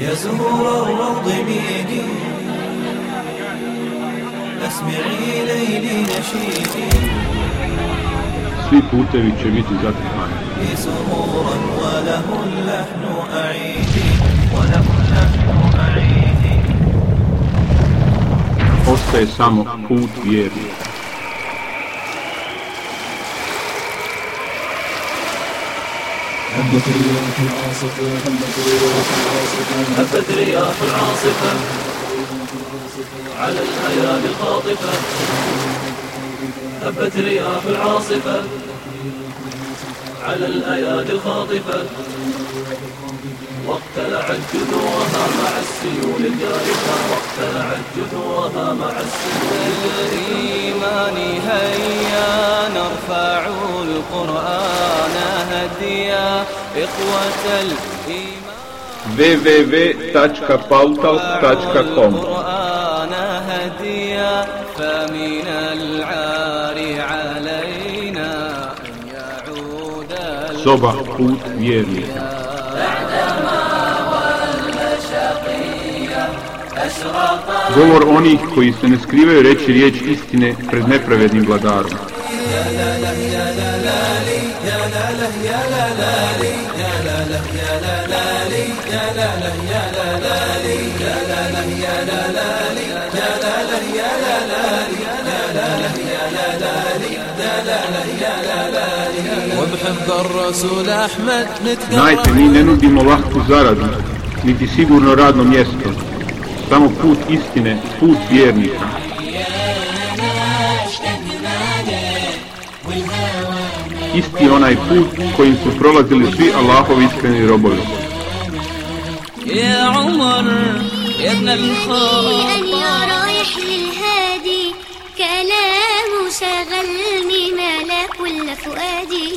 يا زهور الروض ميدي اسمعي ليلي نشيدي Svi putevi će biti zatrpani. لي سرورا وله اللحن هبت رياح العاصفة على الأيام الخاطفة هبت رياح العاصفة على الأيادي الخاطفة. واقتلعت جذورها مع السيول الجارفة واقتلعت جذورها مع السيول الإيمان هيا نرفع القرآن هديا إخوة الإيمان. هديا فمن العار علينا أن يعود Soba put vjernika. Govor onih koji se ne skrivaju reći riječ istine pred nepravednim vladarom. Znajte, mi ne nudimo lahku zaradu, niti sigurno radno mjesto Samo put istine, put vjernika. Isti je onaj put kojim su prolazili svi Allahovi iskreni robovi. يا عمر يا ابن أن الخطاب يا رايح للهادي كلام شغلني ملا كل فؤادي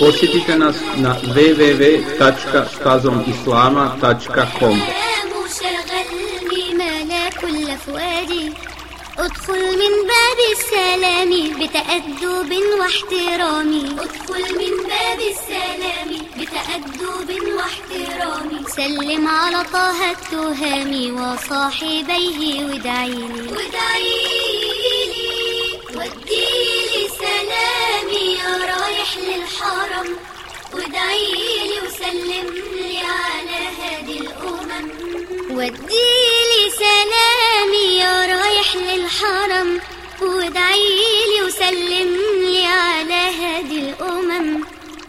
Posjetite nas na www.stazomislama.com ادخل من باب السلام بتأدب واحترام. ادخل من باب السلام بتأدب واحترام. سلم على طه التهامي وصاحبيه وادعيلي وادعيلي وديلي سلامي يا رايح للحرم. وادعيلي وسلم لي على هادي الأمم. وديلي سلامي يا رايح للحرم. وادعيلي وسلم لي على هادي الأمم.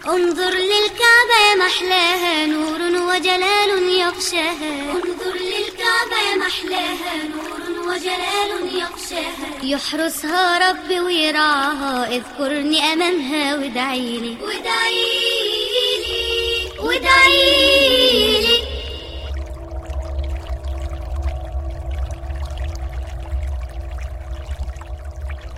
انظر للكعبة يا محلاها نور وجلال يغشاها. انظر للكعبة يا محلاها نور وجلال يغشاها. يحرسها رب ويرعاها اذكرني أمامها وادعيلي وادعيلي وادعيلي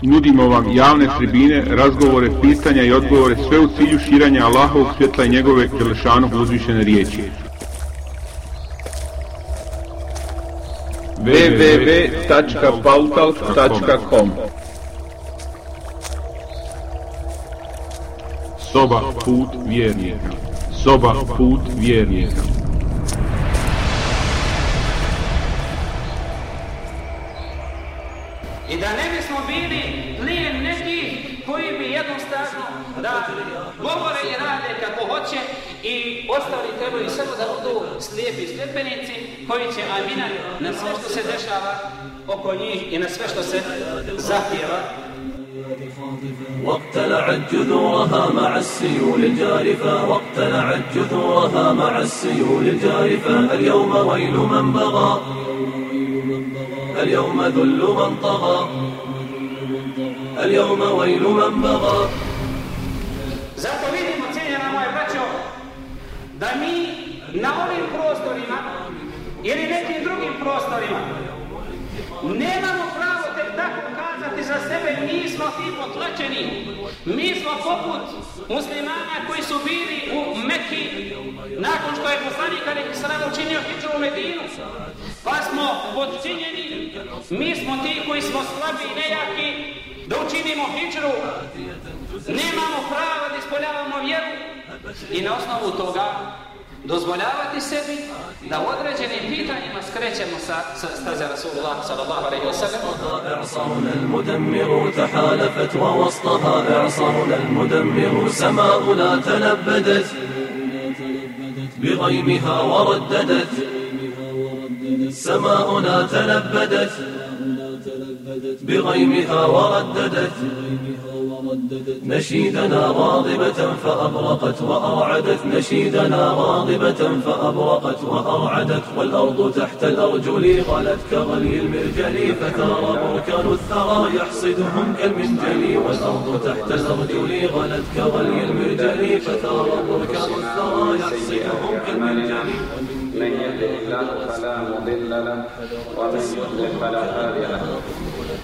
Nudimo vam javne tribine, razgovore, pitanja i odgovore, sve u cilju širanja Allahovog svjetla i njegove Đelešanog uzvišene riječi. www.pautal.com Soba put vjernika. Soba put vjernika. Slijepi sljepenici koji će amina na sve što se dešava oko njih i na sve što se zahtjeva. واقتلعت جذورها مع السيول الجارفة واقتلعت جذورها مع السيول الجارفة اليوم ويل من بغى اليوم ذل من طغى اليوم ويل من بغى Zato vidimo, cijenjena moje braćo, da mi na ovim prostorima ili nekim drugim prostorima nemamo pravo tek tako kazati za sebe mi smo ti potlačeni. Mi smo poput muslimana koji su bili u Mekki nakon što je poslanik Ali Israel učinio hijđu u Medinu. Pa smo podčinjeni, mi smo ti koji smo slabi i nejaki da učinimo hijđu. Nemamo prava da ispoljavamo vjeru i na osnovu toga dozvoljavati sebi da u određenim pitanjima skrećemo sa, sa staze Rasulullah sallallahu alaihi wa sallam. إعصارنا المدمر تحالفت ووسطها إعصارنا المدمر سماؤنا تلبدت بغيمها ورددت سماؤنا تلبدت بغيمها ورددت نشيدنا غاضبة فأبرقت وأرعدت نشيدنا غاضبة فأبرقت وأرعدت والأرض تحت الأرجل غلت. كغلي المرجل فترى بركان الثرى يحصدهم كالمنجل. والأرض تحت الأرجل غلت. كغلي المرجل فترى بركان الثرى يحصدهم كالمنجل. من يهده الله فلا مضل له ومن يضلل فلا هادي له.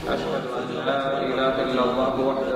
أشهد أن لا إله إلا الله وحده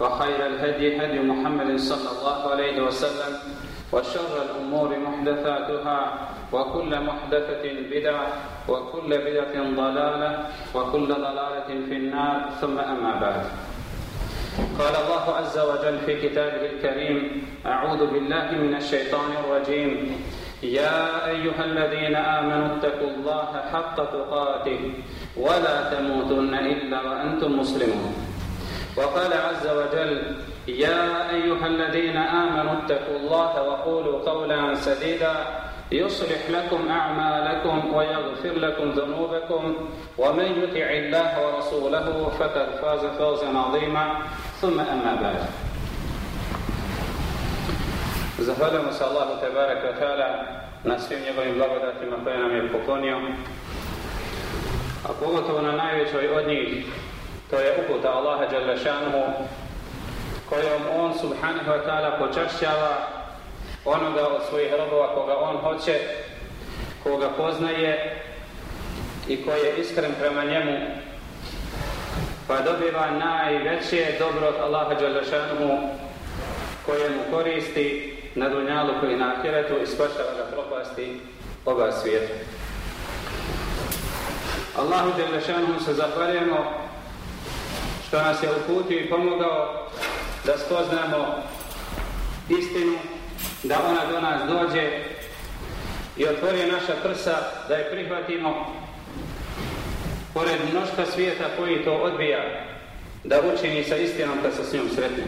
وخير الهدي هدي محمد صلى الله عليه وسلم وشر الأمور محدثاتها وكل محدثة بدعة وكل بدعة ضلالة وكل ضلالة في النار ثم أما بعد. قال الله عز وجل في كتابه الكريم أعوذ بالله من الشيطان الرجيم. يا أيها الذين آمنوا اتقوا الله حق تقاته ولا تموتن إلا وأنتم مسلمون. وقال عز وجل يا أيها الذين آمنوا اتقوا الله وقولوا قولا سديدا يصلح لكم أعمالكم ويغفر لكم ذنوبكم ومن يطع الله ورسوله فقد فاز فوزا عظيما ثم أما بعد Zahvaljujemo se Tebarek wa ta'ala na svim njegovim blagodatima koje nam je poklonio. A pogotovo na to je uputa Allaha Đalešanuhu, kojom on subhanahu wa ta'ala počašćava onoga od svojih robova koga on hoće, koga poznaje i koji je iskren prema njemu, pa dobiva najveće dobro od Allaha Đalešanuhu koje mu koristi na dunjalu koji na ahiretu i spašava ga propasti oba svijeta. Allahu Đelešanu se zahvaljujemo što nas je uputio i pomogao da spoznamo istinu, da ona do nas dođe i otvori naša prsa da je prihvatimo pored mnoška svijeta koji to odbija da učini sa istinom kad se s njom sretne.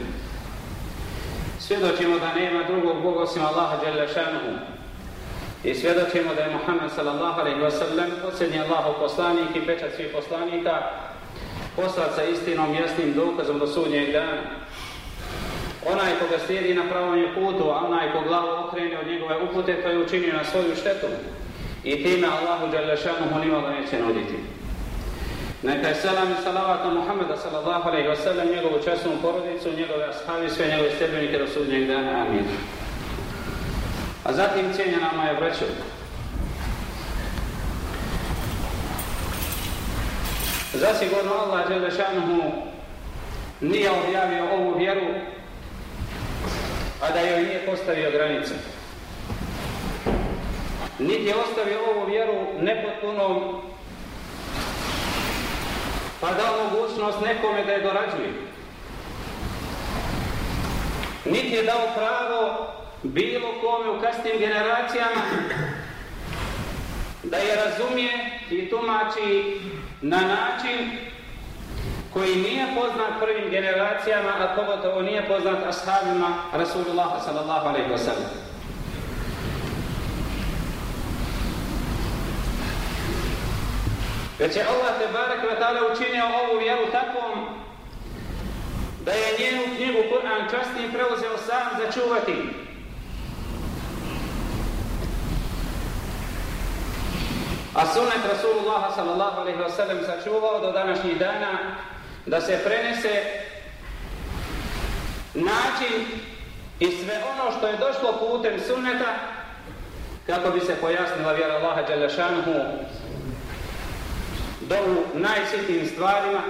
svjedočimo da nema drugog Boga osim Allaha Jalla. I svjedočimo da je Muhammed sallallahu alaihi wa sallam posljednji Allahov poslanik i pečat svih poslanika poslat sa istinom jasnim dokazom do sudnjeg dana. Onaj koga slijedi na pravom je putu, a onaj ko glavu okrene od njegove upute, to je učinio na svoju štetu. I time Allahu Jalla šanuhu nimalo neće nuditi. Neka je selam i salavat na Muhammeda sallallahu alaihi wa sallam, njegovu časnu porodicu, njegove ashabi, sve njegove stjebenike do sudnjeg dana. Amin. A zatim cijenjena moja braćo. Zasigurno Allah žele šanuhu nije objavio ovu vjeru, a da joj nije postavio granice. Niti je ostavio ovu vjeru nepotpunom pa dao mogućnost nekome da je dorađuje. Niti je dao pravo bilo kome u kasnim generacijama da je razumije i tumači na način koji nije poznat prvim generacijama, a pogotovo nije poznat ashabima Rasulullah sallallahu alaihi wa sallam. Već je Allah te barek ve ta'ala učinio ovu vjeru takvom da je njenu knjigu Kur'an časni preuzeo sam začuvati. A sunet Rasulullah sallallahu alaihi wa sallam sačuvao do današnjih dana da se prenese način i sve ono što je došlo putem sunneta kako bi se pojasnila vjera Allaha Đalešanuhu dovu najsitnijim stvarima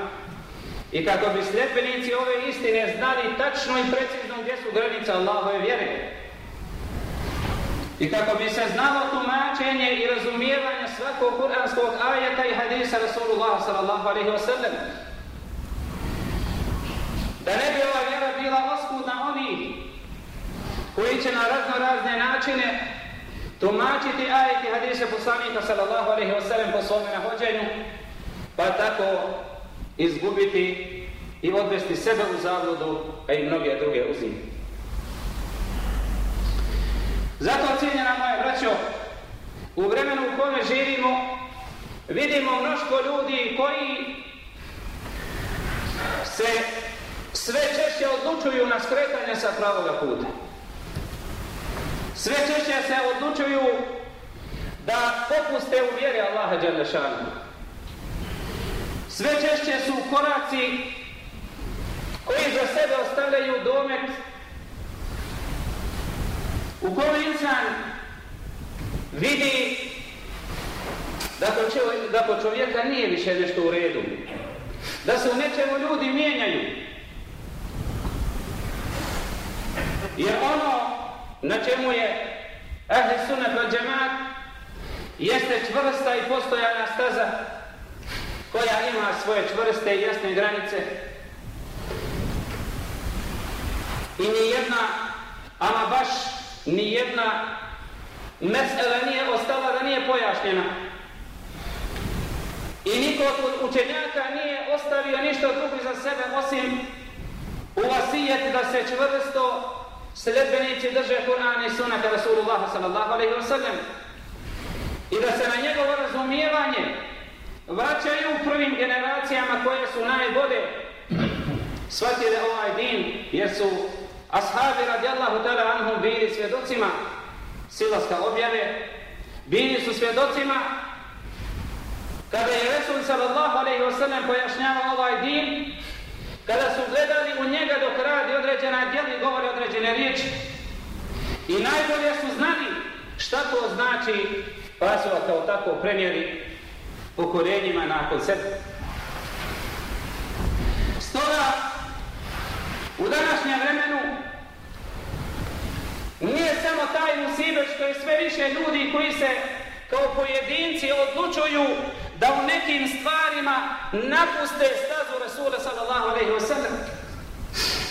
i kako bi sljedbenici ove istine znali tačno i precizno gdje su granice Allahove vjere. I kako bi se znalo tumačenje i razumijevanje svakog kuranskog ajeta i hadisa Rasulullah sallallahu alaihi wa sallam. Da ne bi ova vjera bila oskudna oni koji će na razno razne načine tumačiti ajeti hadise poslanika sallallahu alaihi wa sallam po svome nahođenju, pa tako izgubiti i odvesti sebe u zavlodu, a pa i mnoge druge uzimiti. Zato, cijenjena moja braćo, u vremenu u kome živimo, vidimo mnoštvo ljudi koji se sve češće odlučuju na skretanje sa pravoga puta. Sve češće se odlučuju da popuste u vjeri Allaha Đalešanu. Sve češće su koraci koji za sebe ostavljaju domet u kome insan vidi da po, čovjek, da po čovjeka nije više nešto u redu. Da se u nečemu ljudi mijenjaju. Jer ono na čemu je Ahli Sunnat od Džemat jeste čvrsta i postojana staza koja ima svoje čvrste i jasne granice i ni jedna ama baš nijedna mesela nije ostala da nije pojašnjena. I niko od učenjaka nije ostavio ništa drugo za sebe osim uvasijet da se čvrsto sljedbenici drže Kur'an i sunata Rasulullah sallallahu alaihi wa sallam i da se na njegovo razumijevanje vraćaju prvim generacijama koje su najbolje shvatile ovaj din jer su ashabi radijallahu ta'ala anhum bili svjedocima silaska objave, bili su svjedocima kada je Resul sallallahu alaihi wasallam pojašnjavao ovaj din, kada su gledali u njega dok radi određena djela i govori određene riječi i najbolje su znali šta to znači pa su kao tako prenijeli pokorenjima nakon sebe. Stoga, U današnjem vremenu nije samo taj musibet što je sve više ljudi koji se kao pojedinci odlučuju da u nekim stvarima napuste stazu Rasula sallallahu alaihi wasallam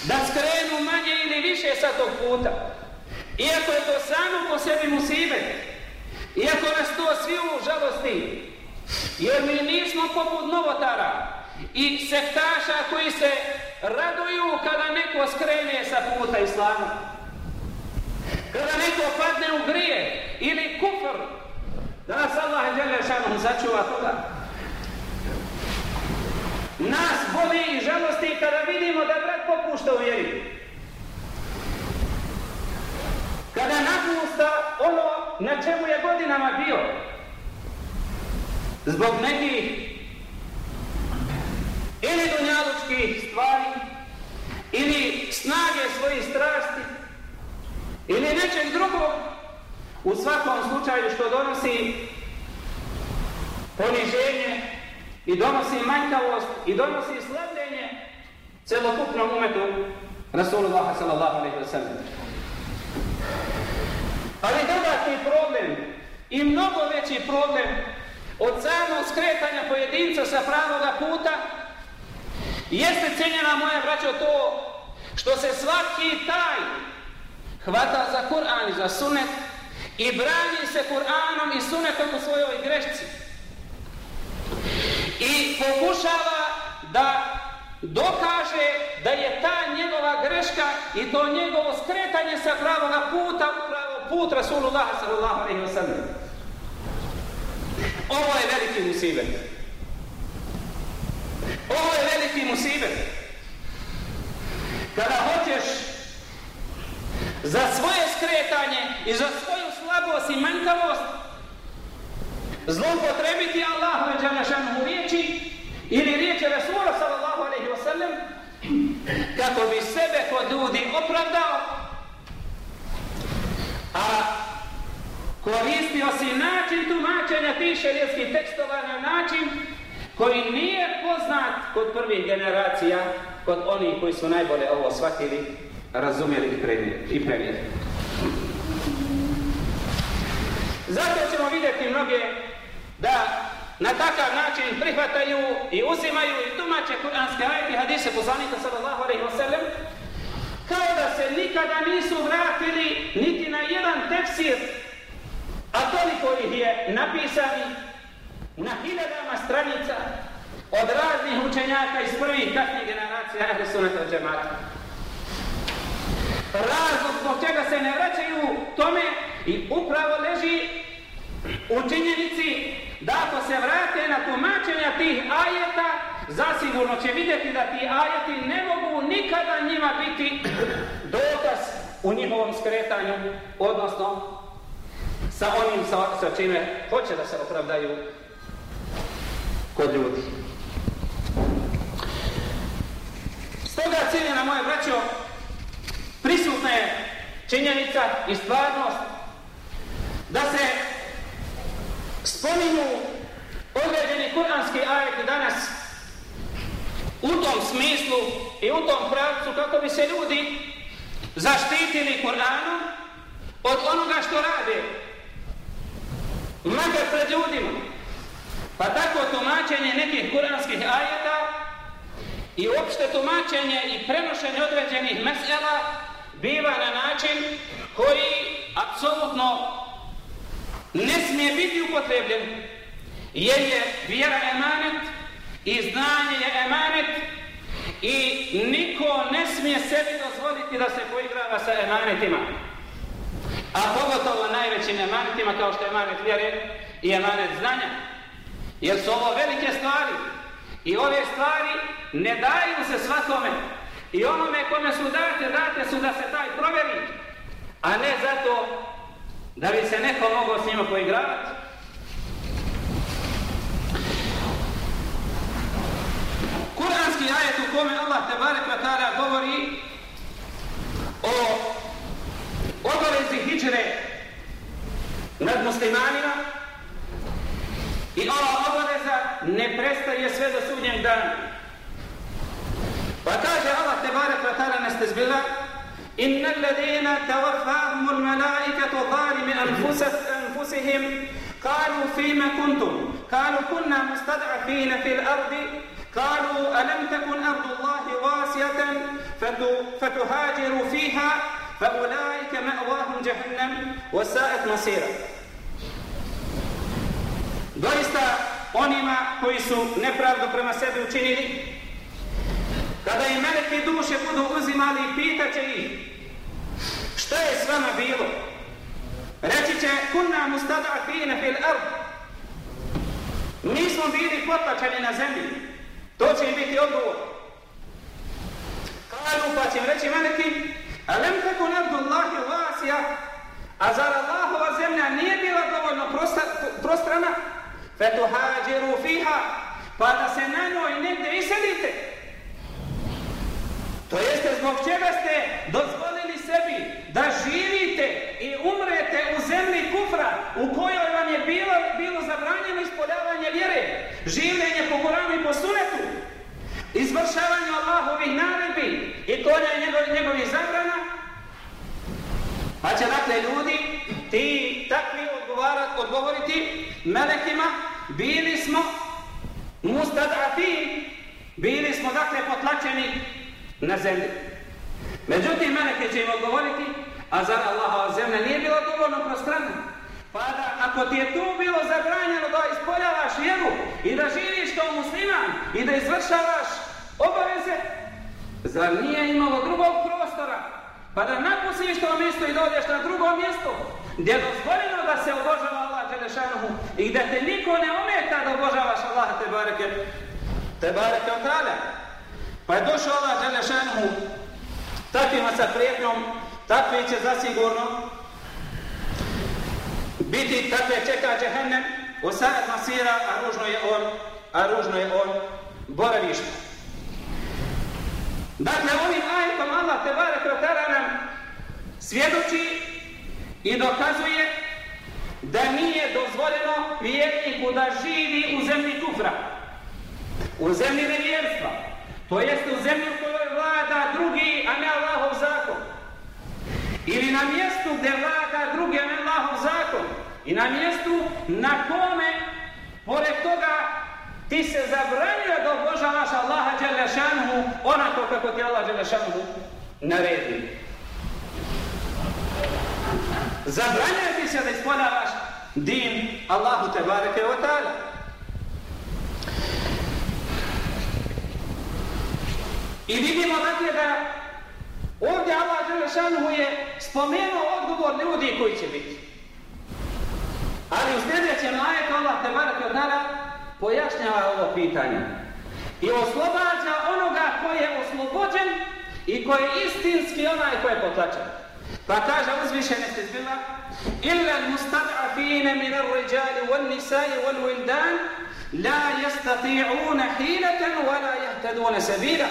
da skrenu manje ili više sa tog puta. Iako je to samo po sebi musibet iako nas to svi u žalosti jer mi nismo poput novotara i sektaša koji se raduju kada neko skrene sa puta islama. Kada neko padne u grije ili kufr, da nas Allah žele šanom začuva toga. Nas boli i žalosti kada vidimo da brat popušta u vjeri. Kada napusta ono na čemu je godinama bio. Zbog nekih ili dunjalučkih stvari, ili snage svojih strasti, ili nečeg drugog, u svakom slučaju što donosi poniženje i donosi manjkavost i donosi slavljenje celokupnom umetu Rasulullah sallallahu alaihi wa sallam. Ali dodatni problem i mnogo veći problem od samog skretanja pojedinca sa pravoga puta Jeste cijenjena moja braćo to što se svaki taj hvata za Kur'an i za sunet i brani se Kur'anom i sunetom u svojoj grešci. I pokušava da dokaže da je ta njegova greška i to njegovo skretanje sa pravoga puta upravo put Rasulullah sallallahu alaihi wa sallam. Ovo je veliki musibet. Ovo je veliki musibet. Kada hoćeš za svoje skretanje i za svoju slabost i manjkavost zlopotrebiti Allahu i Đanašanu riječi ili riječi Rasula sallallahu alaihi wa sallam kako bi sebe kod ljudi opravdao a koristio si način tumačenja tih šerijetskih tekstova na način koji nije poznat kod prvih generacija, kod onih koji su najbolje ovo shvatili, razumjeli i prenijeli. Zato ćemo vidjeti mnoge da na takav način prihvataju i uzimaju i tumače kuranske ajete i hadise poslanika sallallahu alaihi ve sellem kao da se nikada nisu vratili niti na jedan tefsir a toliko ih je napisani na hiljadama stranica od raznih učenjaka iz prvih kasnih generacija Ahli Sunnata džemata. Razlog zbog čega se ne vraćaju tome i upravo leži u činjenici da ako se vrate na tumačenja tih ajeta, zasigurno će vidjeti da ti ajeti ne mogu nikada njima biti dokaz u njihovom skretanju, odnosno sa onim sa, sa čime hoće da se opravdaju kod ljudi. Stoga cijeljena moje braćo, prisutna je činjenica i stvarnost da se spominju određeni kuranski ajeti danas u tom smislu i u tom pravcu kako bi se ljudi zaštitili Kur'anom od onoga što rade makar pred ljudima pa tako tumačenje nekih kuranskih ajeta i opšte tumačenje i prenošenje određenih mesela biva na način koji apsolutno ne smije biti upotrebljen jer je vjera emanet i znanje je emanet i niko ne smije sebi dozvoliti da se poigrava sa emanetima a pogotovo najvećim emanetima kao što je emanet vjere i emanet znanja jer su ovo velike stvari i ove stvari ne daju se svakome i onome kome su date, date su da se taj proveri a ne zato da bi se neko mogao s njima poigravati. Kur'anski ajet u kome Allah te barek ta'ala govori o obavezi hijre nad muslimanima i ova obaveza ne prestaje sve do sudnjeg dana. Pa kaže Allah te barek wa ta'ala nestezbila إن الذين توفاهم الملائكة ظالم أنفسهم قالوا فيما كنتم قالوا كنا مستضعفين في الأرض قالوا ألم تكن أرض الله واسعة فتهاجروا فيها فأولئك مأواهم جهنم وساءت مصيرا Doista onima koji su nepravdu prema sebi učinili, kada im meleki duše budu uzimali i pitaće ih šta je s vama bilo? Reći će kunna mustada fine fil ard. Mi smo bili potlačeni na zemlji. To će im biti odgovor. Kalu pa će im reći meleki alem teku nardu Allahi vasija? A zar Allahova zemlja nije bila dovoljno prostrana? Fetuhađiru fiha pa da se na njoj iselite. To jeste zbog čega ste dozvolili sebi da živite i umrete u zemlji kufra u kojoj vam je bilo, bilo zabranjeno ispoljavanje vjere, življenje po Koranu i po Sunetu, izvršavanje Allahovih naredbi i konja njegov, zabrana, pa će dakle ljudi ti takvi odgovarat, odgovoriti melekima, bili smo mustadafin, bili smo dakle potlačeni na zemlji. Međutim, meleke će im odgovoriti, a zar Allahova zemlja nije bila dovoljno prostrana? Pa da, ako ti je tu bilo zabranjeno da ispoljavaš vjeru i da živiš kao musliman i da izvršavaš obaveze, zar nije imalo drugog? Pa da napusiš to mjesto i dođeš na drugo mjesto gdje je dozvoljeno da se obožava Allah Đelešanuhu i gdje te niko ne ometa da obožavaš Allah te bareke te bareke od Pa je došao Allah Đelešanuhu takvima sa prijetnom, takvi će zasigurno biti takve čeka džehennem, u sajat masira, a ružno je on, a ružno je on boravište. Dakle, ovim ajetom Allah te bareke od nam svjedoči i dokazuje da nije dozvoljeno vjerniku da živi u zemlji kufra. u zemlji nevjerstva, to jest u zemlji u kojoj vlada drugi, a ne Allahov zakon. Ili na mjestu gdje vlada drugi, a ne Allahov zakon. I na mjestu na kome, pored toga, ti se zabranio da obožavaš Allaha Đelešanhu onako kako ti Allah Đelešanhu naredi. Zabranjuje ti se da ispoljavaš din Allahu Tebareke o ta'ala. I vidimo dakle da ovdje Allah Đelešanuhu je spomenuo odgovor ljudi koji će biti. Ali u sljedećem ajetu Allah Tebareke o ta'ala pojašnjava ovo pitanje. I oslobađa onoga koji je oslobođen i koji je istinski onaj koji je potlačen. Pa kaže uzvišene se zbila إلا المستضعفين من الرجال والنساء والولدان لا يستطيعون حيلة ولا يهتدون سبيلا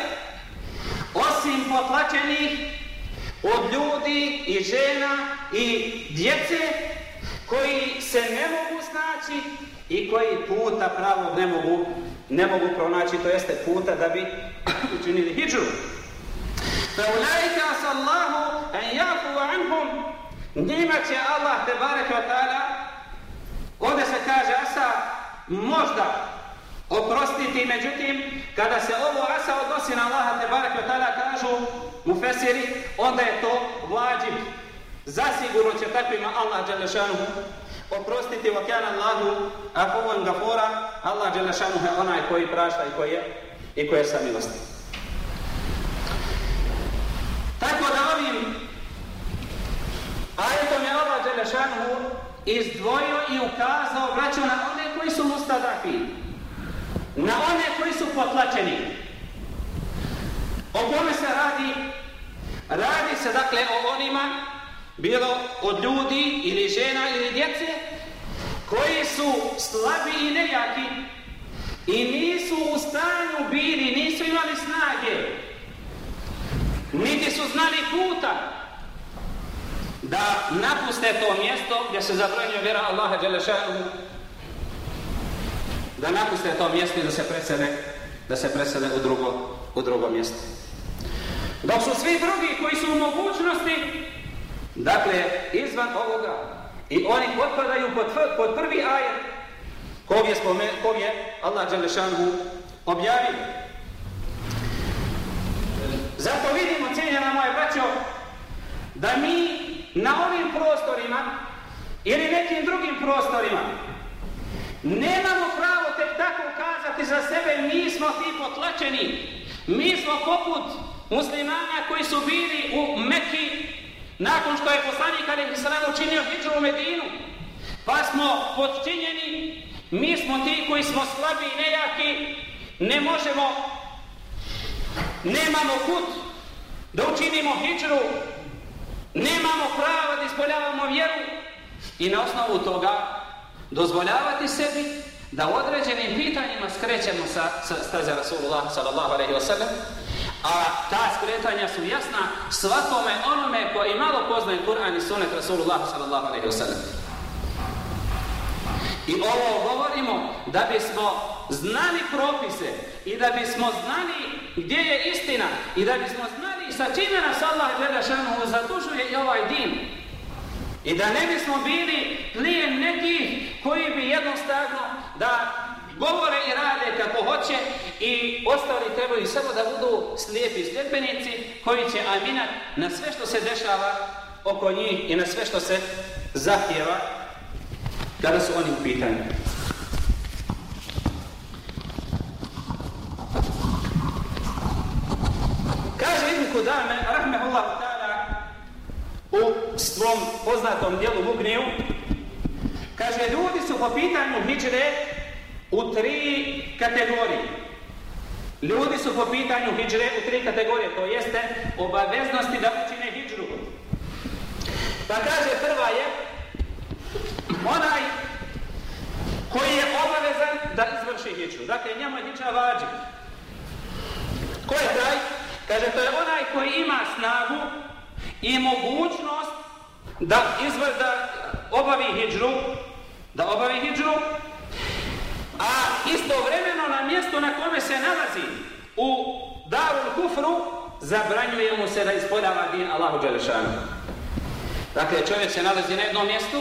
osim potlačenih od ljudi i žena i djece koji se ne mogu snaći i koji puta pravog ne mogu, ne mogu pronaći, to jeste puta da bi učinili hijđu. فَأُولَٰئِكَ أَسَ اللَّهُ أَنْ يَعْفُوَ عَنْهُمْ Njima će Allah te bareke od tada, ovdje se kaže asa možda oprostiti, međutim kada se ovo asa odnosi na Allaha te bareke od tada, kažu mu fesiri, onda je to vlađiv. Zasigurno će takvima Allah Đelešanu oprostiti wa kjana Allahu afuvan gafura Allah Đelešanu je onaj koji prašta i koji je, i koji je samilosti. Tako da ovim ajetom je Allah Đelešanu izdvojio i ukazao vraćao na one koji su mustadafi, na one koji su potlačeni. O kome se radi? Radi se dakle o onima, bilo od ljudi ili žena ili djece, koji su slabi i nejaki i nisu u stanju bili, nisu imali snage, niti su znali puta, da napuste to mjesto gdje se zabranjuje vjera Allaha Đelešanu da napuste to mjesto i da se presede da se presede u drugo, u drugo mjesto. Dok su svi drugi koji su u mogućnosti dakle izvan ovoga i oni potpadaju pod, pod prvi ajet kog je, spome, kog je Allah Đelešanu objavio. Zato vidimo, cijenjena moje braćo, da mi na ovim prostorima ili nekim drugim prostorima. Nemamo pravo tek tako kazati za sebe mi smo ti potlačeni. Mi smo poput muslimana koji su bili u Mekki nakon što je poslanik Ali Hisran učinio hijđu u Medinu. Pa smo podčinjeni mi smo ti koji smo slabi i nejaki ne možemo nemamo kut da učinimo hijđu Nemamo prava da ispoljavamo vjeru i na osnovu toga dozvoljavati sebi da u određenim pitanjima skrećemo sa, sa staze Rasulullah sallallahu alaihi wa sallam a ta skretanja su jasna svakome onome koji malo poznaje Kur'an i sunet Rasulullah sallallahu alaihi wa sallam. I ovo govorimo da bismo znali propise i da bismo znali gdje je istina i da bismo znali sa čime nas Allah gleda šanu zadužuje i ovaj din. I da ne bismo bili plijen nekih koji bi jednostavno da govore i rade kako hoće i ostali trebaju samo da budu slijepi sljedbenici koji će aminat na sve što se dešava oko njih i na sve što se zahtjeva kada su oni u pitanju. Kaže Ibn Kudame, u svom poznatom dijelu Mugniju, kaže, ljudi su po pitanju hijđre u tri kategorije. Ljudi su po pitanju hijđre u tri kategorije, to jeste obaveznosti da učine hijđru. Pa kaže, prva je onaj koji je obavezan da izvrši hijđru. Dakle, njemu je hijđa vađi. Ko je taj? Kaže, to je onaj koji ima snagu i mogućnost da izvr, da obavi hijđru, da obavi hijđru, A istovremeno na mjesto na kome se nalazi u Darul Kufru zabranjuje mu se da ispoljava din Allahu Đelešanu. Dakle, čovjek se nalazi na jednom mjestu,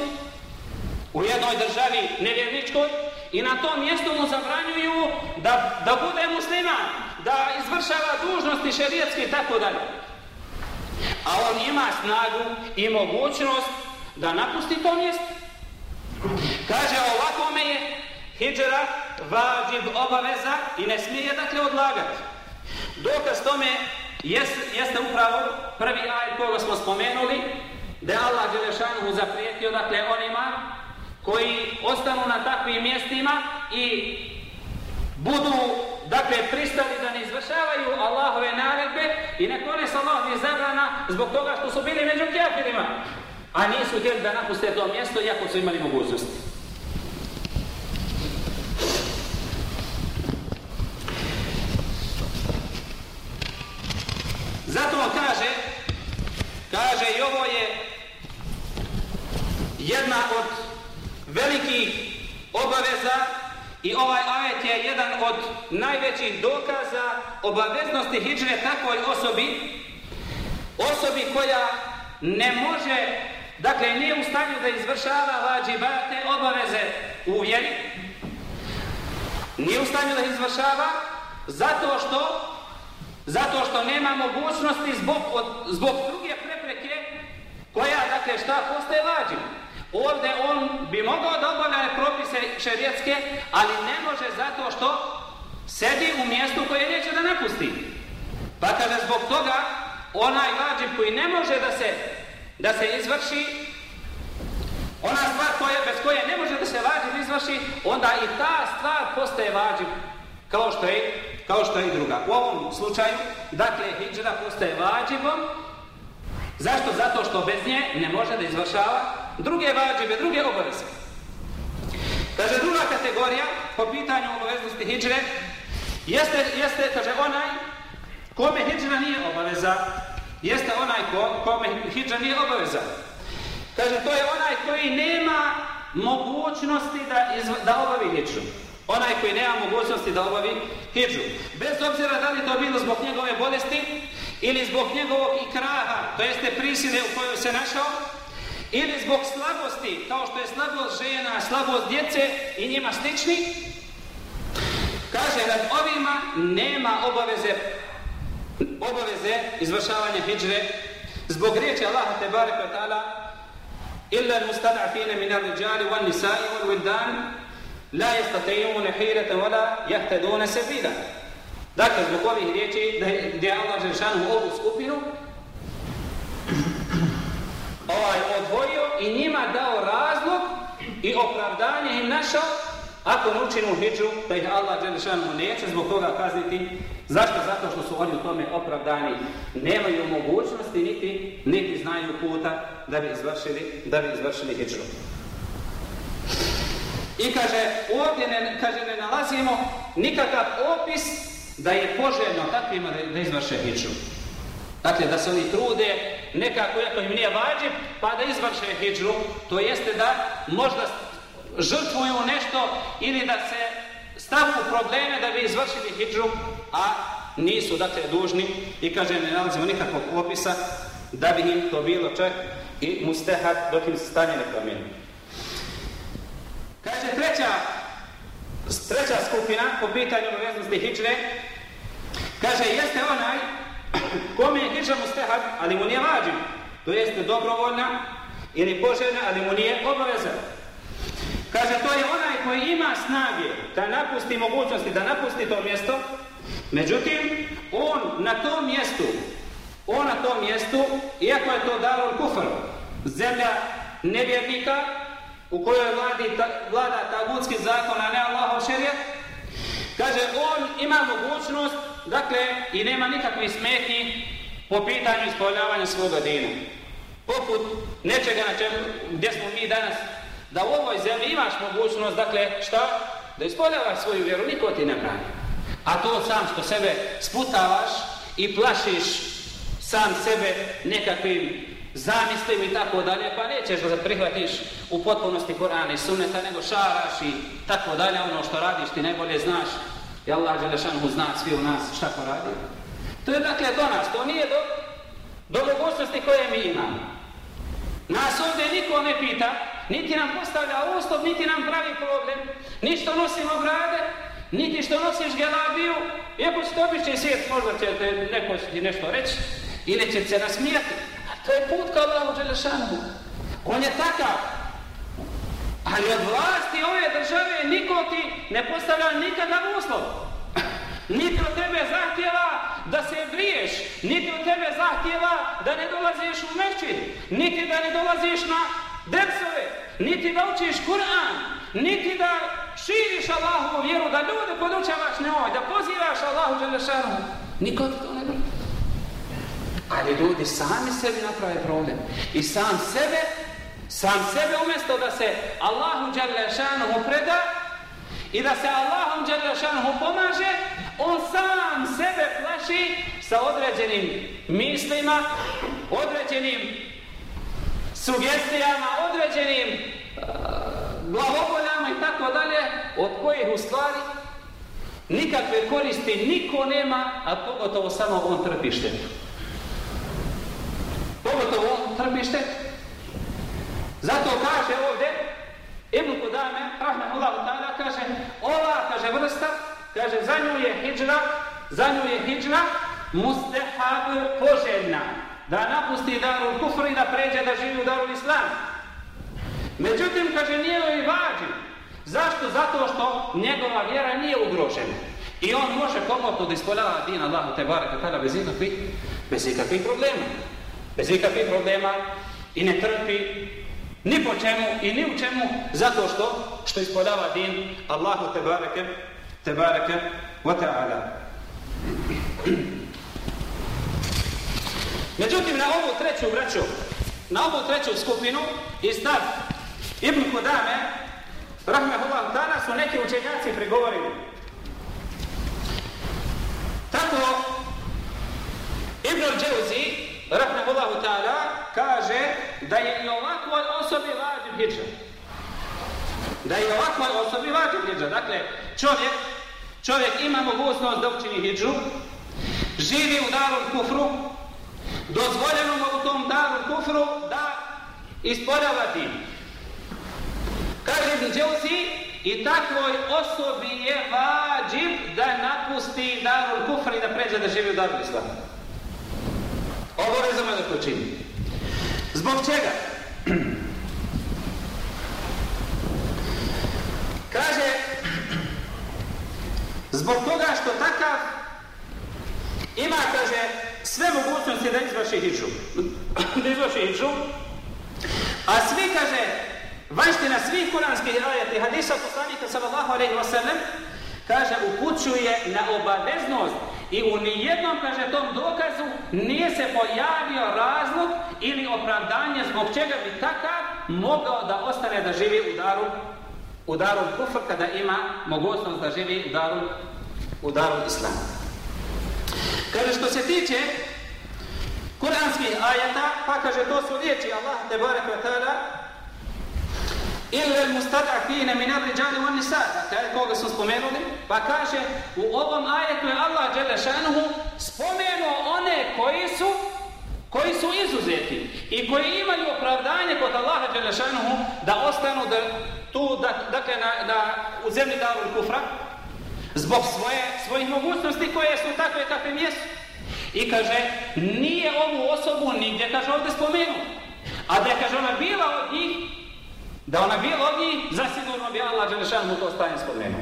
u jednoj državi nevjerničkoj i na tom mjestu mu zabranjuju da, da bude musliman, da izvršava dužnosti šerijetske i tako dalje. A on ima snagu i mogućnost da napusti to mjesto. Kaže, ovako me je hijđera vađib obaveza i ne smije dakle odlagati. Dokaz tome jest, jeste upravo prvi ajd koga smo spomenuli, da je Allah Đelešanu zaprijetio dakle onima koji ostanu na takvim mjestima i budu dakle pristali da ne izvršavaju Allahove naredbe i ne kone sa Allahovi zabrana zbog toga što su bili među kjafirima a nisu htjeli da napuste to mjesto iako su imali mogućnosti. Zato kaže, kaže i ovo je jedna od velikih obaveza i ovaj ajet je jedan od najvećih dokaza obaveznosti hijđre takvoj osobi, osobi koja ne može, dakle nije u stanju da izvršava vađibate obaveze u vjeri, nije u stanju da izvršava zato što zato što nema mogućnosti zbog, od, zbog druge prepreke koja, dakle, šta postaje vađibate Ovdje on bi mogao da obavlja propise šerijetske, ali ne može zato što sedi u mjestu koje neće da napusti. Pa kada zbog toga onaj vađib koji ne može da se, da se izvrši, ona stvar koje, bez koje ne može da se vađib izvrši, onda i ta stvar postaje vađib kao što je kao što je i druga. U ovom slučaju, dakle, hijđra postaje vađibom. Zašto? Zato što bez nje ne može da izvršava druge vađibe, druge obaveze. Kaže, druga kategorija po pitanju obaveznosti hijđre jeste, jeste, kaže, onaj kome hijđra nije obaveza. Jeste onaj ko, kome hijđra nije obaveza. Kaže, to je onaj koji nema mogućnosti da, izv, da obavi hijđru onaj koji nema mogućnosti da obavi hijđu. Bez obzira da li to bilo zbog njegove bolesti ili zbog njegovog ikraha, to jeste prisile u kojoj se našao, ili zbog slabosti, kao što je slabost žena, slabost djece i njima slični, kaže da ovima nema obaveze obaveze izvršavanja hijđre zbog riječi Allaha te barek wa ta'ala illa al-mustad'afina min ar-rijali wan-nisa'i wal-wildan la yastati'un hirata wala yahtaduna sabila. Dakle, zbog ovih riječi, da je Allah Žešanu ovu skupinu ovaj odvojio i njima dao razlog i opravdanje im našao ako ne učinu hijđu, da ih Allah Đelešanu neće zbog toga kazniti. Zašto? Zato što su oni u tome opravdani. Nemaju mogućnosti, niti, niti znaju puta da bi izvršili, da bi izvršili hijđu. I kaže, ovdje ne, kaže, ne nalazimo nikakav opis da je poželjno takvima da, da izvrše hijđu. Dakle, da se oni trude nekako, iako im nije vađiv, pa da izvrše hijđru, to jeste da možda žrtvuju nešto ili da se stavu probleme da bi izvršili hijđru, a nisu, dakle, dužni i kaže, ne nalazimo nikakvog opisa da bi im to bilo čak i mustehad dok im se stanje ne promijeni. Kaže treća, treća skupina po pitanju obaveznosti hijđre, kaže jeste onaj kome je hijđa mustahab, ali mu nije vađiv, To jeste dobrovoljna ili poželjna, ali mu nije obaveza. Kaže, to je onaj koji ima snage da napusti mogućnosti, da napusti to mjesto, međutim, on na tom mjestu, on na tom mjestu, iako je to Darul Kufr, zemlja nevjernika, u kojoj vladi, ta, vlada tagutski zakon, a ne Allahov šerijat, kaže, on ima mogućnost, dakle, i nema nikakve smetnji po pitanju ispoljavanja svoga dina. Poput nečega na čemu, gdje smo mi danas, da u ovoj zemlji imaš mogućnost, dakle, šta? Da ispoljavaš svoju vjeru, niko ti ne brani. A to sam što sebe sputavaš i plašiš sam sebe nekakvim zamislimo i tako dalje, pa nećeš da prihvatiš u potpunosti Korana i Sunneta, nego šaraš i tako dalje, ono što radiš ti najbolje znaš, i Allah Želešanu zna svi u nas šta ko radi. To je dakle do nas, to nije do, do mogućnosti koje mi imamo. Nas ovdje niko ne pita, niti nam postavlja uslov, niti nam pravi problem, ni što nosimo brade, niti što nosiš gelabiju, iako će to obični svijet, možda će te neko ti nešto reći, ili će se nasmijati. To je put kao Allahu Đelešanu. On je takav. Ali od vlasti ove države niko ti ne postavlja nikakav uslov. Niti od tebe zahtjeva da se briješ, niti od tebe zahtjeva da ne dolaziš u mešćin, niti da ne dolaziš na dersove, niti da učiš Kur'an, niti da širiš Allahovu vjeru, da ljude podučavaš njoj, da pozivaš Allahu Đelešanu. Niko ti to ne gleda. Ali ljudi sami sebi naprave problem. I sam sebe, sam sebe umjesto da se Allahu Đelešanu preda i da se Allahom Đelešanu pomaže, on sam sebe plaši sa određenim mislima, određenim sugestijama, određenim uh, glavoboljama i tako dalje, od kojih u stvari nikakve koristi niko nema, a pogotovo samo on trpi štetu. Pogotovo on trpi štetu. Zato kaže ovdje, Ibn Kudame, rahmehullahu ta'ala, kaže, ova, kaže, vrsta, kaže, za nju je hijđra, za nju je hijđra, mustehab poželjna, da napusti darul kufr i da pređe da živi u darul islam. Međutim, kaže, nije joj vađi. Zašto? Zato što njegova vjera nije ugrožena. I on može komotno da ispoljava din Allahu te baraka tada bez ikakvih, bez ikakvih problema. Bez ikakvih problema i ne trpi ni po čemu i ni u čemu zato što što ispoljava din Allahu te bareke te bareke wa ta'ala. Međutim, na ovu treću braću, na ovu treću skupinu i stav Ibn Kudame, rahmehullah ta'ala, su neki učenjaci pregovorili. Tako, Ibn al-Đevzi, rahmehullahu ta'ala, kaže da je i ovakvoj osobi vađu hijđa. Da je i ovakvoj osobi vađu hijđa. Dakle, čovjek, čovjek ima mogućnost da učini hijđu, živi u daru kufru, dozvoljeno mu u tom daru kufru da ispoljava din. Kaže Ibn Đevzi, i takvoj osobi je vađib da napusti darul kufr i da pređe da živi u darul islam. je da to čini. Zbog čega? Kaže, zbog toga što takav ima, kaže, sve mogućnosti da izvrši hijđu. da izvrši hijđu. A svi, kaže, vanština svih kuranskih i hadisa poslanika sallallahu alaihi wa sallam, kaže, upućuje na obaveznost i u nijednom, kaže, tom dokazu nije se pojavio razlog ili opravdanje zbog čega bi takav mogao da ostane da živi u daru u daru kufr kada ima mogućnost da živi u daru u daru islama. Kaže, što se tiče kuranskih ajata, pa kaže, to su riječi Allah, te barek ve Illa al-mustad'afina min ar-rijali wan nisa, Taj koga smo spomenuli, pa kaže u ovom ajetu je Allah dželle šanehu spomenuo one koji su koji su izuzeti i koji imaju opravdanje kod Allaha dželle šanehu da ostanu da tu da dakle na, na u zemlji Darul Kufra zbog svoje svojih mogućnosti koje su takve kakve mjesto. I kaže nije ovu osobu nigdje kaže ovdje spomenuo. A da je kaže ona bila od njih Da ona bila od njih, zasigurno bi Allah Đelešan mu to stanje spomenuo.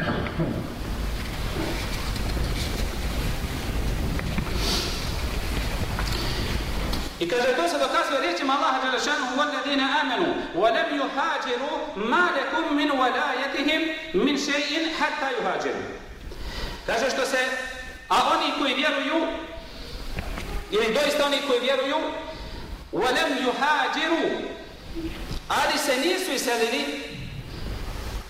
I kaže, to se dokazuje riječima Allaha Đelešanu وَالَّذِينَ آمَنُوا وَلَمْ يُحَاجِرُوا مَا لَكُمْ مِنْ وَلَايَتِهِمْ مِنْ شَيْءٍ حَتَّى يُحَاجِرُوا Kaže što se, a oni koji vjeruju, ili doista oni koji vjeruju, وَلَمْ يُحَاجِرُوا ali se nisu iselili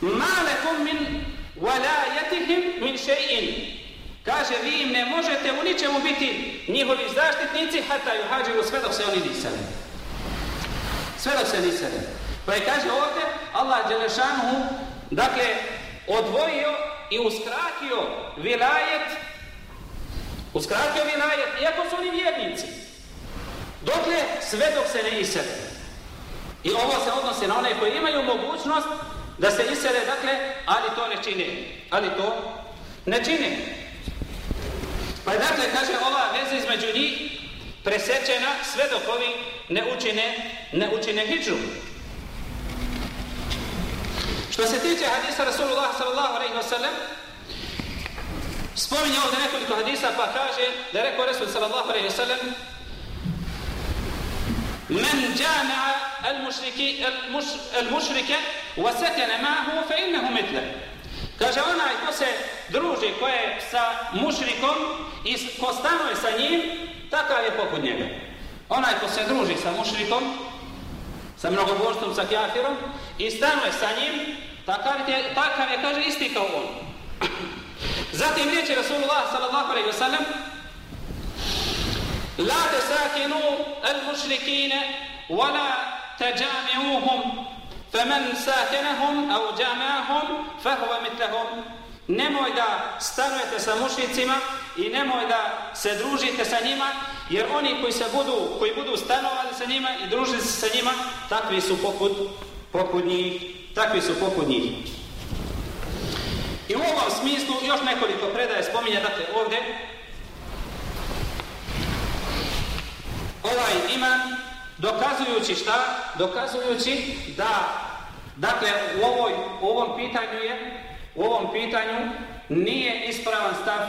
malekum min walajetihim min še'in kaže vi im ne možete u ničemu biti njihovi zaštitnici hata ju hađiru sve dok se oni nisali Sve dok se nisali Pa je kaže ovdje, Allah Đelešanuhu, dakle, odvojio i uskratio vilajet, uskratio vilajet, iako su oni vjernici. Dokle, sve dok se ne isere. I ovo se odnosi na one koji imaju mogućnost da se isele, dakle, ali to ne čine. Ali to ne čine. Pa dakle, kaže, ova veza između njih presečena sve dok ovi ne učine, ne učine hijđu. Što se tiče hadisa Rasulullah sallallahu alaihi wa sallam, spominje ovdje nekoliko hadisa pa kaže da je rekao Rasul sallallahu alaihi wa sallam من جامع المشركي المش المشرك وسكن معه فإنه مثله Kaže, onaj ko se druži, ko je sa mušrikom i ko stanuje sa njim, takav je poput njega. Onaj ko se druži sa mušrikom, sa mnogobožstvom, sa kjafirom, i stanuje sa njim, takav je, takav je kaže, isti kao on. Zatim riječi Rasulullah sallallahu alaihi wa sallam, La tesakinu al mušrikine, wala tajami'uhum, فمن ساكنهم أو جامعهم فهو مثلهم nemoj da stanujete sa mušnicima i nemoj da se družite sa njima, jer oni koji se budu, koji budu stanovali sa njima i družili se sa njima, takvi su poput, poput njih, takvi su poput njih. I u ovom smislu još nekoliko predaje spominja, dakle ovdje, ovaj iman dokazujući šta? Dokazujući da dakle u ovoj u ovom pitanju je u ovom pitanju nije ispravan stav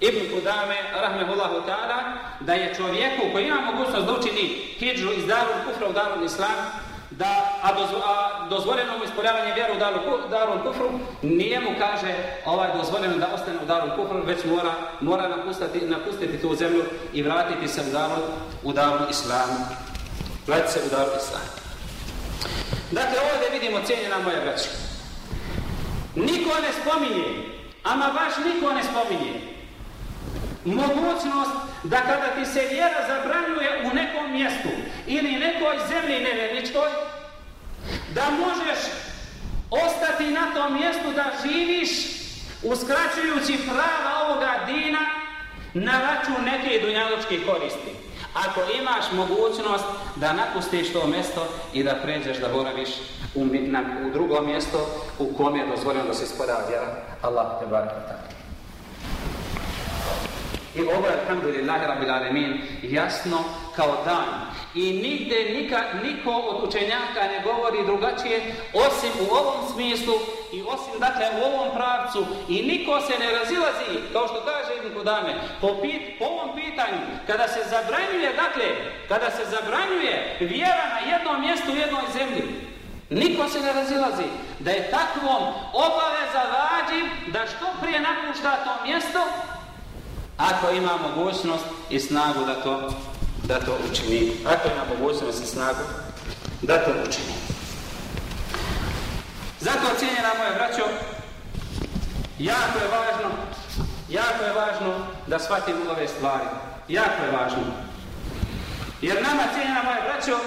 Ibn Kudame rahmehullahu ta'ala da je čovjeku koji ima mogućnost da učini hijđu iz Darul Kufra u Darul Islam da, a, dozvo, a dozvoljeno mu ispoljavanje vjeru u daru, daru Kufru nije mu kaže ovaj dozvoljeno da ostane u daru Kufru već mora, mora napustiti, napustiti tu zemlju i vratiti se u daru, u daru Islam vratiti se u daru Islam dakle ovdje vidimo cijenjena moja braća Niko ne spominje, ama baš niko ne spominje. Mogućnost da kada ti se vjera zabranjuje u nekom mjestu ili nekoj zemlji nevjerničkoj, da možeš ostati na tom mjestu da živiš uskraćujući prava ovoga dina na račun neke dunjaločke koristi. Ako imaš mogućnost da napustiš to mjesto i da pređeš da boraviš u, na, u drugo mjesto u kom je dozvoljeno da se sporadja vjera Allah te barak I ovo je, alhamdulillah, rabbil alemin, jasno kao dan. I nigde nika, niko od učenjaka ne govori drugačije, osim u ovom smislu i osim, dakle, u ovom pravcu. I niko se ne razilazi, kao što kaže Ibn Kudame, po, pit, po ovom pitanju, kada se zabranjuje, dakle, kada se zabranjuje vjera na jednom mjestu u jednoj zemlji, Niko se ne razilazi da je takvom obaveza vađiv da što prije napušta to mjesto ako ima mogućnost i snagu da to da to učini. Ako ima mogućnost i snagu da to učini. Zato cijenjena moje braćo, jako je važno, jako je važno da shvatimo ove stvari. Jako je važno. Jer nama cijenjena moje braćo,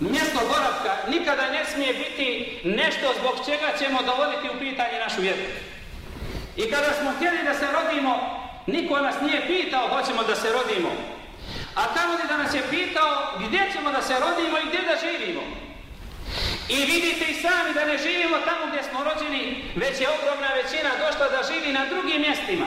mjesto boravka nikada ne smije biti nešto zbog čega ćemo dovoditi u pitanje našu vjeru. I kada smo htjeli da se rodimo, niko nas nije pitao hoćemo da se rodimo. A tamo da nas je pitao gdje ćemo da se rodimo i gdje da živimo. I vidite i sami da ne živimo tamo gdje smo rođeni, već je ogromna većina došla da živi na drugim mjestima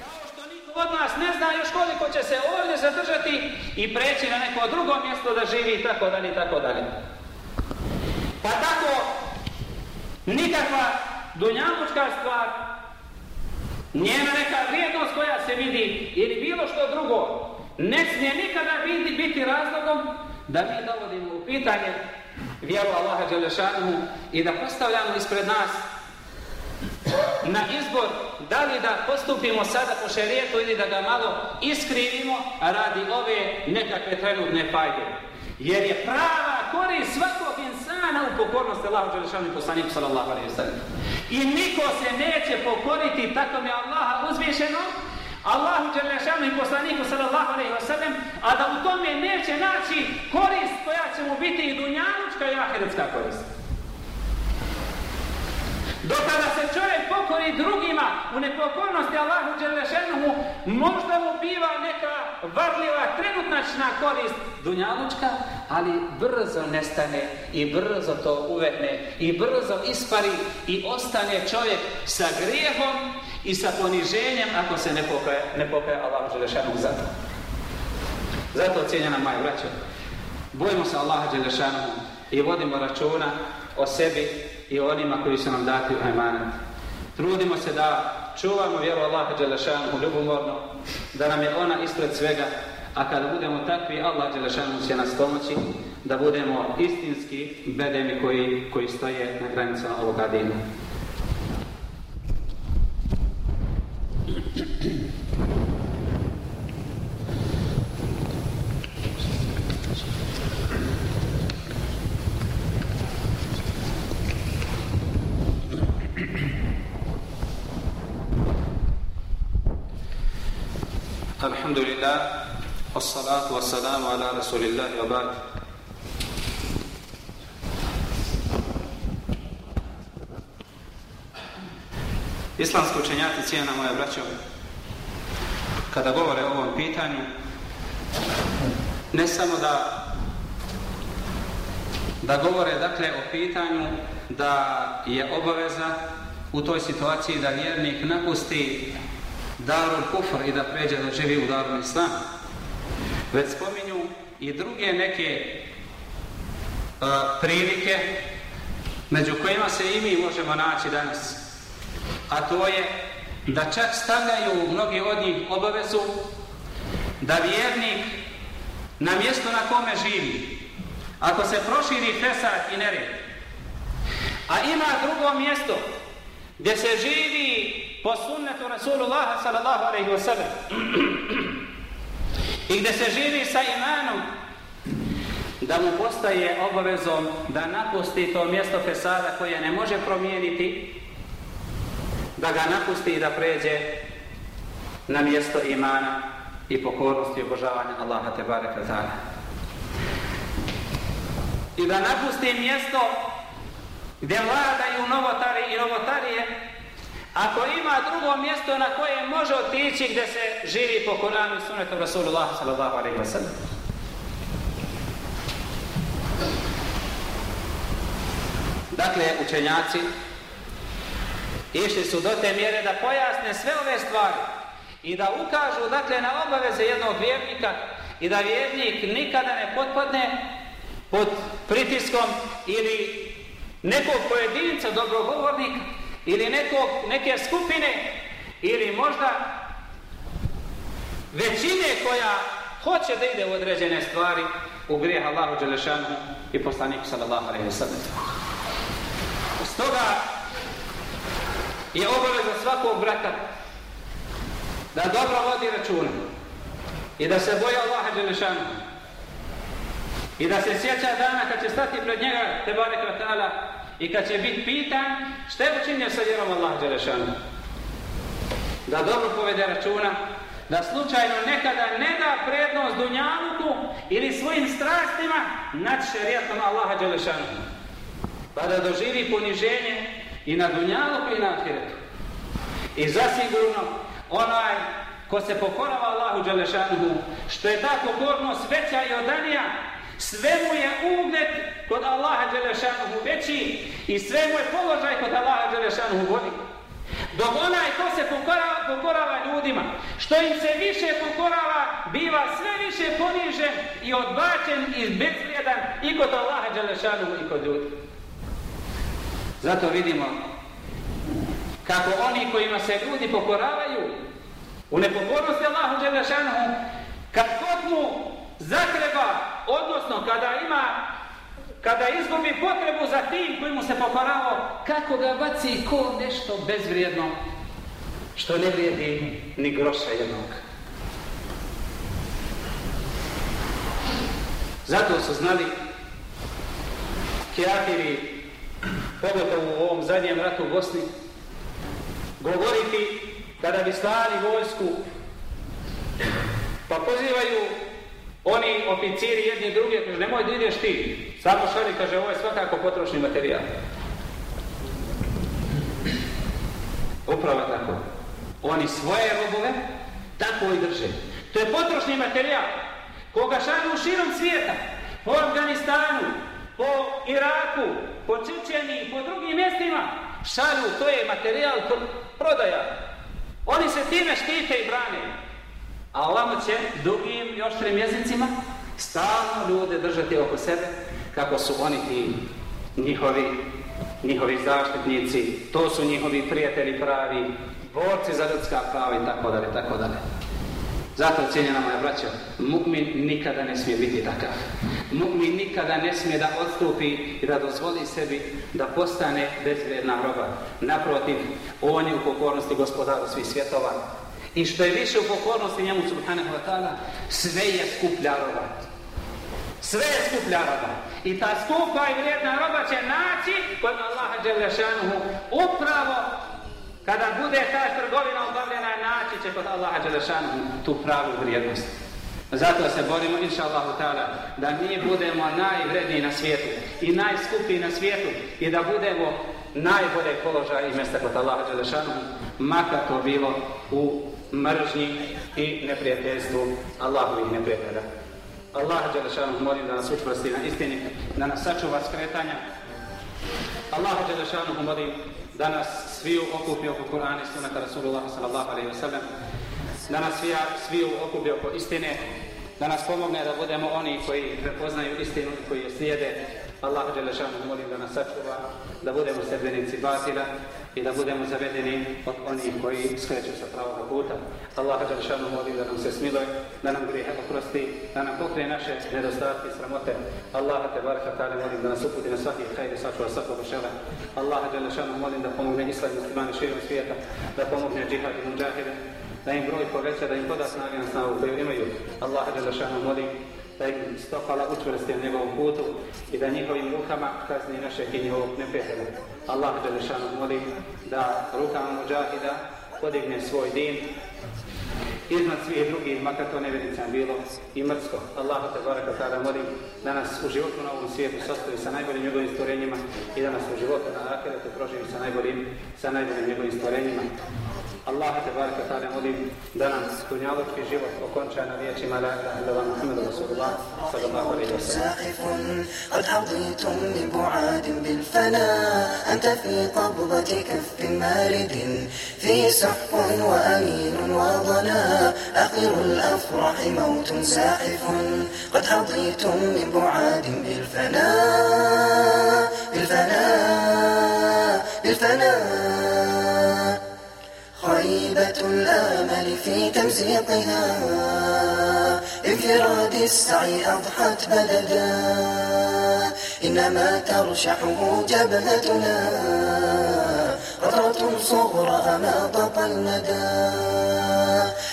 Kao što niko od nas ne zna još koliko će se ovdje zadržati i preći na neko drugo mjesto da živi i tako dalje i tako dalje. Pa tako, nikakva dunjamučka stvar, njena neka vrijednost koja se vidi ili bilo što drugo, ne smije nikada biti, biti razlogom da mi dovodimo u pitanje vjeru Allaha Đelešanu i da postavljamo ispred nas na izbor da li da postupimo sada po šerijetu ili da ga malo iskrivimo radi ove nekakve trenutne fajde. Jer je prava korist svakog insana pokornost Allahu Đelešanu i poslaniku sallallahu alaihi sallam. I niko se neće pokoriti tako mi Allaha uzvišeno Allahu Đelešanu i poslaniku sallallahu alaihi ve sallam, a da u tome neće naći korist koja će mu biti i dunjanučka i ahiretska korist. Dok kada se čovjek pokori drugima u nepokornosti Allahu Đelešanu, možda mu biva neka varljiva trenutnačna korist dunjalučka, ali brzo nestane i brzo to uvekne i brzo ispari i ostane čovjek sa grijehom i sa poniženjem ako se ne pokaje, ne pokaje Allahu Đelešanu za to. Zato cijenjena moja braćo, bojimo se Allaha Đelešanu i vodimo računa o sebi i onima koji su nam dati u emanet. Trudimo se da čuvamo vjeru Allaha Đelešanu ljubomorno, da nam je ona ispred svega, a kada budemo takvi, Allah Đelešanu će nas pomoći da budemo istinski bedemi koji, koji stoje na granicama ovoga dina. الحمد لله والصلاة والسلام على رسول الله وبعد Islamski učenjaci cijena moja braćo, kada govore o ovom pitanju, ne samo da da govore dakle o pitanju da je obaveza u toj situaciji da vjernik napusti darul kufr i da pređe da živi u darul islam. Već spominju i druge neke uh, prilike među kojima se i mi možemo naći danas. A to je da čak stavljaju mnogi od njih obavezu da vjernik na mjesto na kome živi, ako se proširi fesad i nered, a ima drugo mjesto gdje se živi po sunnetu Rasulullaha sallallahu alaihi wa sallam. I gdje se živi sa imanom da mu postaje obavezom da napusti to mjesto fesada koje ne može promijeniti da ga napusti i da pređe na mjesto imana i pokornosti i obožavanja Allaha te bareka ta'ala. I da napusti mjesto gdje vladaju novotari i novotarije Ako ima drugo mjesto na koje može otići gdje se živi po Koranu i sunetu Rasulullah sallallahu alaihi wa sallam. Dakle, učenjaci išli su do te mjere da pojasne sve ove stvari i da ukažu dakle na obaveze jednog vjernika i da vjernik nikada ne potpadne pod pritiskom ili nekog pojedinca dobrogovornika ili nekog, neke skupine ili možda većine koja hoće da ide u određene stvari u grijeh Allahu Đelešanu i poslaniku sallallahu alaihi sallam. Stoga je obaveza svakog brata da dobro vodi računa i da se boja Allaha Đelešanu i da se sjeća dana kad će stati pred njega te barek i kad će biti pitan šta je učinio sa vjerom Allah Đelešanu? Da dobro povede računa da slučajno nekada ne da prednost Dunjaluku ili svojim strastima nad šerijatom Allaha Đelešanu. Pa da doživi poniženje i na Dunjaluku i na ahiretu. I zasigurno onaj ko se pokorava Allahu Đelešanu što je ta pokornost veća i odanija sve mu je ugled kod Allaha Đelešanuhu veći i sve mu je položaj kod Allaha Đelešanuhu bolji. Dok onaj ko se pokorava, pokorava ljudima, što im se više pokorava, biva sve više ponižen i odbačen i bezvrijedan i kod Allaha Đelešanuhu i kod ljudi. Zato vidimo kako oni kojima se ljudi pokoravaju u nepokornosti Allahu Đelešanuhu, kad god mu zatreba, odnosno kada ima, kada izgubi potrebu za tim koji mu se pokorao, kako ga baci ko nešto bezvrijedno, što ne vrijedi ni groša jednog. Zato su znali kjafiri, pogotovo u ovom zadnjem ratu u Bosni, govoriti kada bi slali vojsku Pa pozivaju oni oficiri jedni drugi, kaže, nemoj da ideš ti. Samo šali, kaže, ovo je svakako potrošni materijal. Upravo tako. Oni svoje robove tako i drže. To je potrošni materijal koga šalju širom svijeta, po Afganistanu, po Iraku, po Čečeni, po drugim mjestima, šalju, to je materijal prodaja. Oni se time štite i brane. A ovamo će drugim još oštrim mjesecima stalno ljude držati oko sebe kako su oni ti njihovi, njihovi zaštitnici, to su njihovi prijatelji pravi, borci za ljudska prava i tako dalje, tako dalje. Zato cijenjena moja braća, mu'min nikada ne smije biti takav. Mu'min nikada ne smije da odstupi i da dozvoli sebi da postane bezvredna roba. Naprotiv, on je u pokornosti gospodaru svih svjetova. I što je više u pokornosti njemu subhanahu wa ta'ala, sve je skuplja roba. Sve je skuplja roba. I ta skupa i vrijedna roba će naći kod Allaha Đelešanuhu upravo Kada bude ta trgovina obavljena, naći će kod Allaha Đelešanuhu tu pravu vrijednost. Zato se borimo, inša Allahu ta'ala, da mi budemo najvredniji na svijetu i najskupiji na svijetu i da budemo najbolje položaja i mjesta kod Allaha Đelešanu, makar to bilo u mržnji i neprijateljstvu Allahovih neprijatelja. Allah Đelešanu molim da nas učvrsti na istini, da nas sačuva skretanja. Allah Đelešanu molim da nas sviju okupi oko Kur'ana i sunata Rasulullah sallallahu alaihi wa sallam, da nas svija, sviju okupi oko istine, da nas pomogne da budemo oni koji prepoznaju istinu i koji je slijede. Allah Đelešanu molim da nas sačuva, da budemo sedbenici batila i da budemo zavedeni od onih koji skreću sa pravog puta. Allah Đelešanu molim da nam se smiluje, da nam grijehe oprosti, da nam pokrije naše nedostatke i sramote. Allah te baraka ta'ala molim da nas uputi na svaki hajde i sačuva svakog šele. Allah Đelešanu molim da pomogne islam i muslimani širom svijeta, da pomogne džihad i muđahide, da im broj poveća, da im poda snage na snagu koju imaju. Allah Đelešanu molim da im stopala učvrsti na njegovom putu i da njihovim rukama kazni našeg i njihovog neprijatelja. Allah Đelešanu molim da rukama muđahida podigne svoj din iznad svih drugih, makar to nevjerica bilo i mrsko. Allah te baraka tada molim da nas u životu na ovom svijetu sastoji sa najboljim njegovim stvorenjima i da nas u životu na ahiretu proživi sa najboljim, sa najboljim njegovim stvorenjima. Allah te baraka ta'ala molim da nam dunjalučki život okonča na riječima la ilaha illallah Muhammedu Rasulullah sallallahu alaihi wa sallam. قد حظيتم ببعاد بالفنا أنت في قبضة كف مارد في سحق وأمين وضنا آخر الأفراح موت زاحف قد حظيتم ببعاد بالفنا بالفنا بالفنا خيبة الآمل في تمزيقها انفراد السعي أضحت بلدا. إنما ترشحه جبهتنا. قطرة صغرى أماضت المدى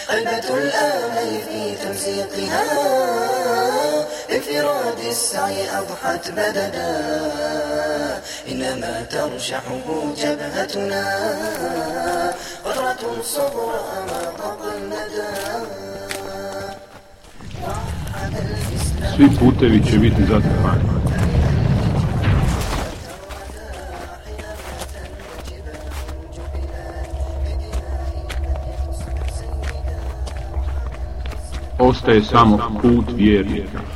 خيبة الآمل في تمزيقها انفراد السعي أضحت بددا إنما ترشحه جبهتنا قطرة صغرى أماضت المدى Svi putevi će biti zatrpani. Ostaje samo put vjernika.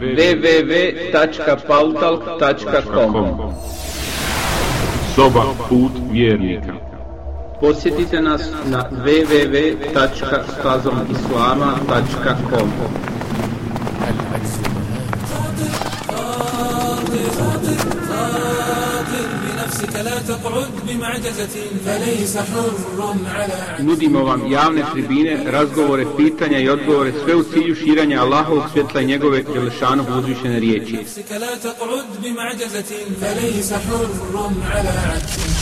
www.pautalk.com Soba put vjernika. Posjetite nas na www.stazomislama.com بنفسك لا تقعد بمعجزة فليس حر على Nudimo vam javne tribine, razgovore, pitanja i odgovore, sve u cilju širanja Allahovog svjetla i njegove Đelešanog uzvišene riječi. نفسك لا تقعد بمعجزة فليس حر على عجز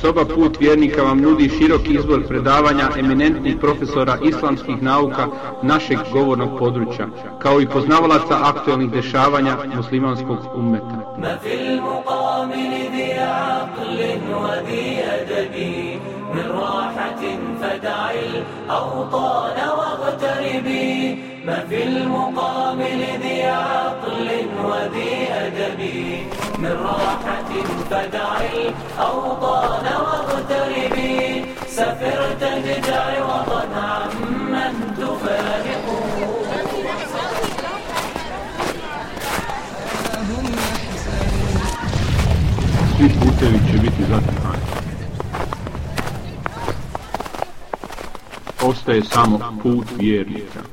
Soba Put vjernika vam nudi širok izbor predavanja eminentnih profesora islamskih nauka našeg govornog područja, kao i poznavalaca aktualnih dešavanja muslimanskog ummeta. ما في المقابل ذي عقل وذي أدب من راحة فدع الأوطان واغتربي ما في المقابل ذي عقل وذي أدب من راحة فدع الأوطان واغتربي سفر تجدع وطن عمن تفارقه Svi putevi će biti zatrpani. Ostaje samo put vjernika.